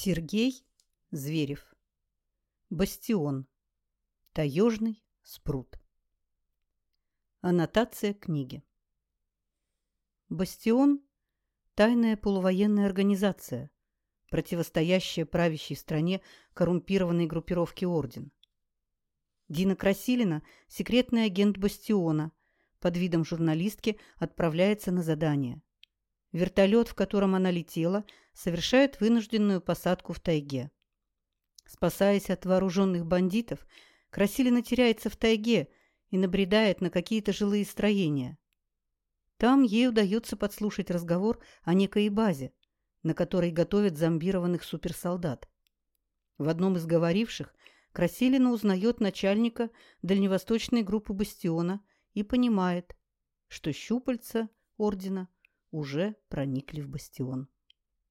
Сергей Зверев. Бастион. Таежный спрут. Аннотация книги. Бастион – тайная полувоенная организация, противостоящая правящей стране коррумпированной группировке «Орден». Дина Красилина – секретный агент Бастиона, под видом журналистки отправляется на задание. Вертолет, в котором она летела, совершает вынужденную посадку в тайге. Спасаясь от вооруженных бандитов, Красилина теряется в тайге и набредает на какие-то жилые строения. Там ей удается подслушать разговор о некой базе, на которой готовят зомбированных суперсолдат. В одном из говоривших Красилина узнает начальника дальневосточной группы «Бастиона» и понимает, что щупальца ордена уже проникли в бастион.